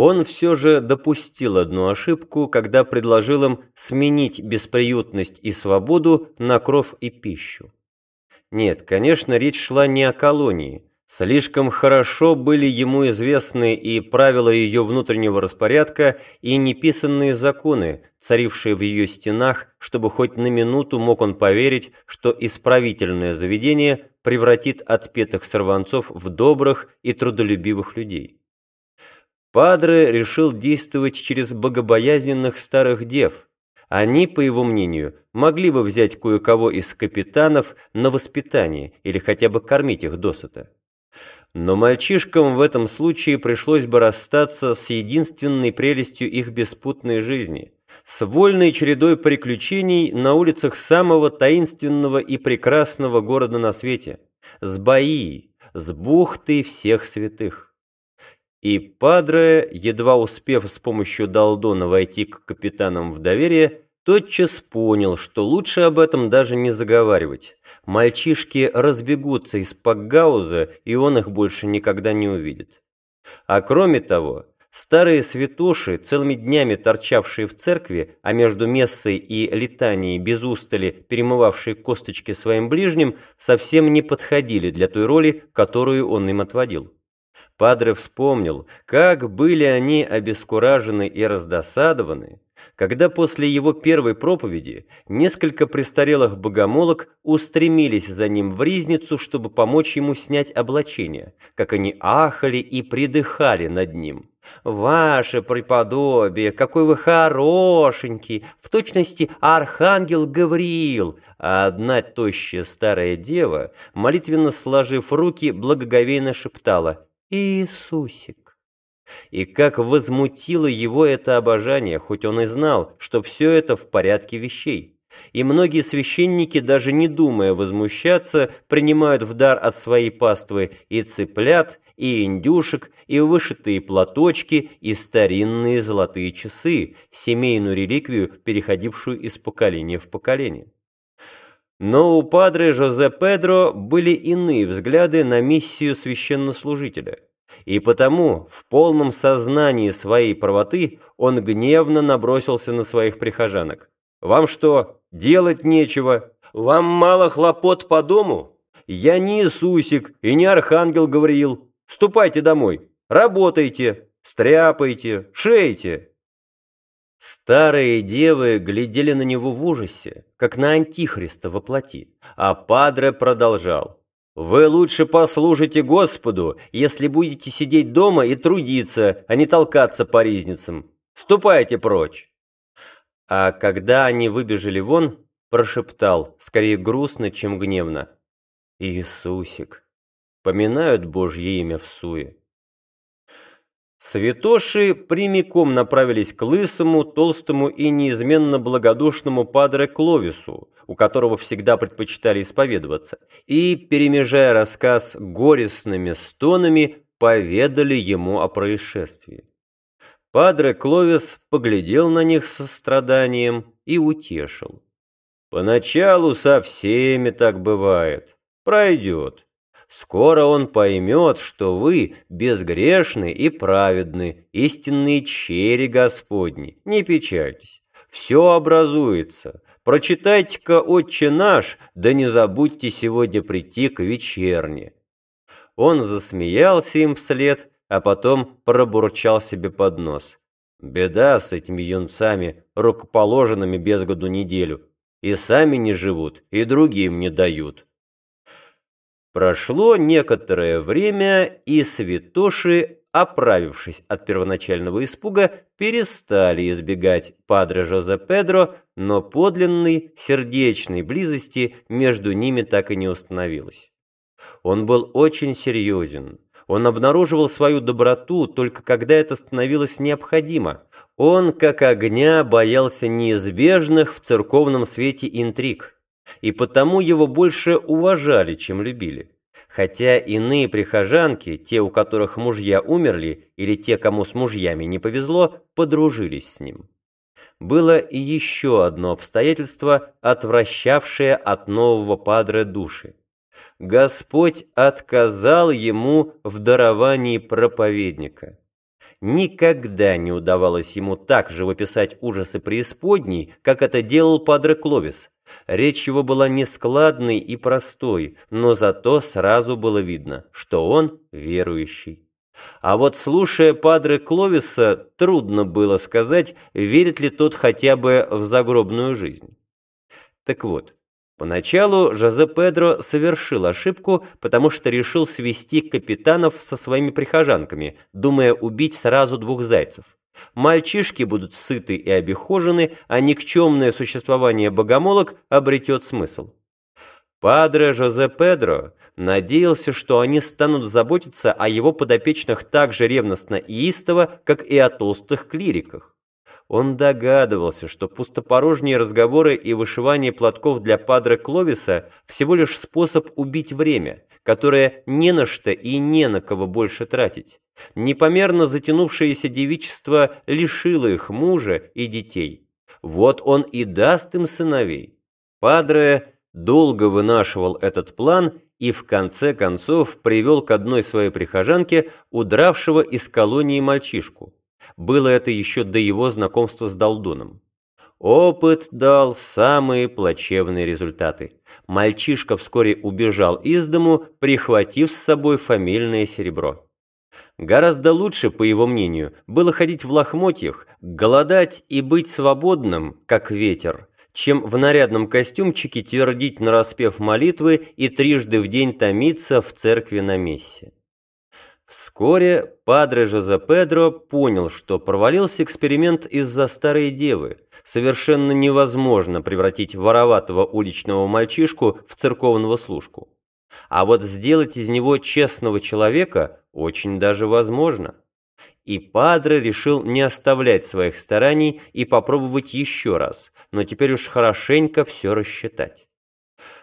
Он все же допустил одну ошибку, когда предложил им сменить бесприютность и свободу на кров и пищу. Нет, конечно, речь шла не о колонии. Слишком хорошо были ему известны и правила ее внутреннего распорядка, и неписанные законы, царившие в ее стенах, чтобы хоть на минуту мог он поверить, что исправительное заведение превратит отпетых сорванцов в добрых и трудолюбивых людей. Падре решил действовать через богобоязненных старых дев. Они, по его мнению, могли бы взять кое-кого из капитанов на воспитание или хотя бы кормить их досыта. Но мальчишкам в этом случае пришлось бы расстаться с единственной прелестью их беспутной жизни, с вольной чередой приключений на улицах самого таинственного и прекрасного города на свете, с Баи, с бухтой всех святых. И Падре, едва успев с помощью Далдона войти к капитанам в доверие, тотчас понял, что лучше об этом даже не заговаривать. Мальчишки разбегутся из Пакгауза, и он их больше никогда не увидит. А кроме того, старые святоши, целыми днями торчавшие в церкви, а между мессой и летанией без устали перемывавшие косточки своим ближним, совсем не подходили для той роли, которую он им отводил. Падре вспомнил, как были они обескуражены и раздосадованы, когда после его первой проповеди несколько престарелых богомолок устремились за ним в ризницу, чтобы помочь ему снять облачение, как они ахали и придыхали над ним. «Ваше преподобие, какой вы хорошенький! В точности архангел Гавриил!» А одна тощая старая дева, молитвенно сложив руки, благоговейно шептала Иисусик. И как возмутило его это обожание, хоть он и знал, что все это в порядке вещей. И многие священники, даже не думая возмущаться, принимают в дар от своей паствы и цыплят, и индюшек, и вышитые платочки, и старинные золотые часы, семейную реликвию, переходившую из поколения в поколение. Но у падре Жозе Педро были иные взгляды на миссию священнослужителя. И потому, в полном сознании своей правоты, он гневно набросился на своих прихожанок. «Вам что, делать нечего? Вам мало хлопот по дому? Я не Иисусик и не Архангел Гавриил. Ступайте домой, работайте, стряпайте, шейте». Старые девы глядели на него в ужасе, как на антихриста во плоти, а Падре продолжал. «Вы лучше послужите Господу, если будете сидеть дома и трудиться, а не толкаться по ризницам. Ступайте прочь!» А когда они выбежали вон, прошептал, скорее грустно, чем гневно. «Иисусик!» Поминают Божье имя в суе. Святоши прямиком направились к лысому, толстому и неизменно благодушному падре Кловису, у которого всегда предпочитали исповедоваться, и, перемежая рассказ горестными стонами, поведали ему о происшествии. Падре Кловис поглядел на них со страданием и утешил. «Поначалу со всеми так бывает. Пройдет. Скоро он поймет, что вы безгрешны и праведны, истинные чери Господни. Не печальтесь, все образуется. Прочитайте-ка «Отче наш», да не забудьте сегодня прийти к вечерне». Он засмеялся им вслед, а потом пробурчал себе под нос. Беда с этими юнцами, рукоположенными без году неделю. И сами не живут, и другим не дают. Прошло некоторое время, и святоши, оправившись от первоначального испуга, перестали избегать Падре Жозе Педро, но подлинной сердечной близости между ними так и не установилось. Он был очень серьезен. Он обнаруживал свою доброту только когда это становилось необходимо. Он, как огня, боялся неизбежных в церковном свете интриг и потому его больше уважали, чем любили. Хотя иные прихожанки, те, у которых мужья умерли, или те, кому с мужьями не повезло, подружились с ним. Было и еще одно обстоятельство, отвращавшее от нового падре души. Господь отказал ему в даровании проповедника. Никогда не удавалось ему так живописать ужасы преисподней, как это делал Падре Кловис. Речь его была нескладной и простой, но зато сразу было видно, что он верующий. А вот слушая Падре Кловиса, трудно было сказать, верит ли тот хотя бы в загробную жизнь. Так вот, поначалу Жозе Педро совершил ошибку, потому что решил свести капитанов со своими прихожанками, думая убить сразу двух зайцев. Мальчишки будут сыты и обихожены, а никчемное существование богомолок обретет смысл. Падре Жозе Педро надеялся, что они станут заботиться о его подопечных так же ревностно и истово, как и о толстых клириках. Он догадывался, что пустопорожние разговоры и вышивание платков для Падре Кловиса всего лишь способ убить время, которое не на что и не на кого больше тратить. Непомерно затянувшееся девичество лишило их мужа и детей. Вот он и даст им сыновей. Падре долго вынашивал этот план и в конце концов привел к одной своей прихожанке удравшего из колонии мальчишку. Было это еще до его знакомства с Долдоном. Опыт дал самые плачевные результаты. Мальчишка вскоре убежал из дому, прихватив с собой фамильное серебро. Гораздо лучше, по его мнению, было ходить в лохмотьях, голодать и быть свободным, как ветер, чем в нарядном костюмчике твердить нараспев молитвы и трижды в день томиться в церкви на мессе. Вскоре Падре Жозе Педро понял, что провалился эксперимент из-за старой девы. Совершенно невозможно превратить вороватого уличного мальчишку в церковного служку. А вот сделать из него честного человека очень даже возможно. И Падре решил не оставлять своих стараний и попробовать еще раз, но теперь уж хорошенько все рассчитать.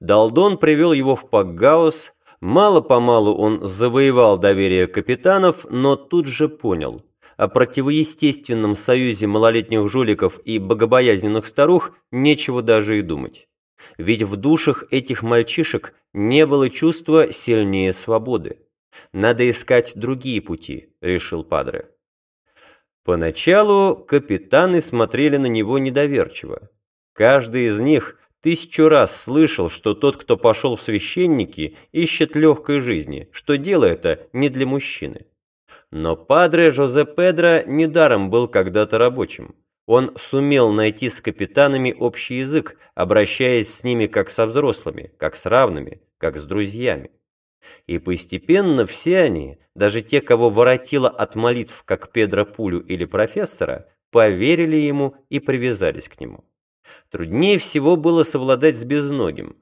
Далдон привел его в Пакгаус, мало-помалу он завоевал доверие капитанов, но тут же понял, о противоестественном союзе малолетних жуликов и богобоязненных старух нечего даже и думать. Ведь в душах этих мальчишек не было чувства сильнее свободы. Надо искать другие пути, решил Падре. Поначалу капитаны смотрели на него недоверчиво. Каждый из них тысячу раз слышал, что тот, кто пошел в священники, ищет легкой жизни, что дело это не для мужчины. Но Падре Жозе Педро недаром был когда-то рабочим. Он сумел найти с капитанами общий язык, обращаясь с ними как со взрослыми, как с равными, как с друзьями. И постепенно все они, даже те, кого воротило от молитв, как Педро Пулю или профессора, поверили ему и привязались к нему. Труднее всего было совладать с безногим.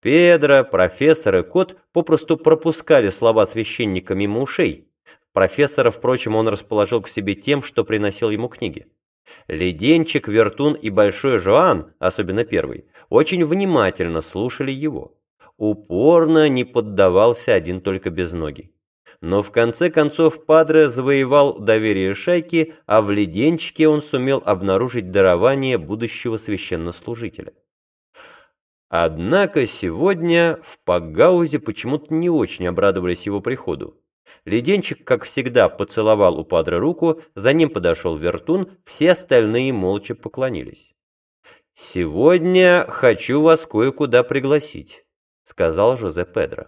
Педро, профессор и кот попросту пропускали слова священника мимо ушей. Профессора, впрочем, он расположил к себе тем, что приносил ему книги. Леденчик, Вертун и Большой Жоан, особенно первый, очень внимательно слушали его упорно не поддавался один только без ноги. Но в конце концов Падре завоевал доверие шайки, а в леденчике он сумел обнаружить дарование будущего священнослужителя. Однако сегодня в Пагаузе почему-то не очень обрадовались его приходу. Леденчик, как всегда, поцеловал у Падре руку, за ним подошел Вертун, все остальные молча поклонились. «Сегодня хочу вас кое-куда пригласить» сказал Жозе Педро.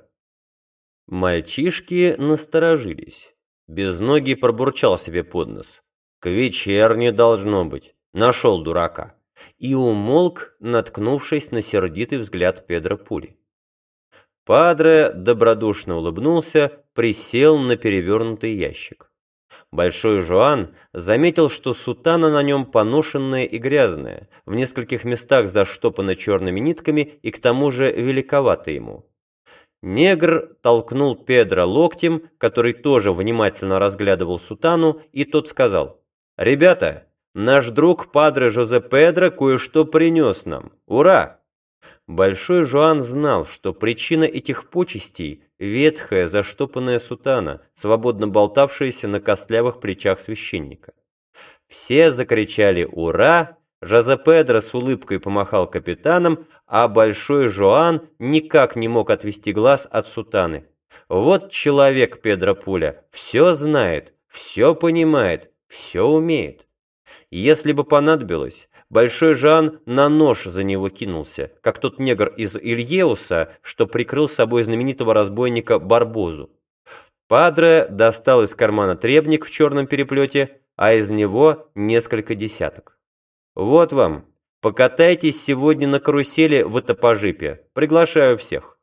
Мальчишки насторожились. Безногий пробурчал себе под нос. «К вечерне должно быть. Нашел дурака». И умолк, наткнувшись на сердитый взгляд Педро Пули. Падре добродушно улыбнулся, присел на перевернутый ящик. Большой Жуан заметил, что сутана на нем поношенная и грязная, в нескольких местах заштопана черными нитками и к тому же великовата ему. Негр толкнул Педро локтем, который тоже внимательно разглядывал сутану, и тот сказал, «Ребята, наш друг Падре Жозе Педро кое-что принес нам. Ура!» Большой Жуан знал, что причина этих почестей – ветхая заштопанная сутана, свободно болтавшаяся на костлявых плечах священника. Все закричали «Ура!», Жозе Педро с улыбкой помахал капитаном, а Большой Жуан никак не мог отвести глаз от сутаны. Вот человек Педро Пуля, все знает, Все понимает, все умеет. Если бы понадобилось, Большой Жан на нож за него кинулся, как тот негр из Ильеуса, что прикрыл собой знаменитого разбойника Барбозу. Падре достал из кармана требник в черном переплете, а из него несколько десяток. «Вот вам, покатайтесь сегодня на карусели в Этапожипе, приглашаю всех».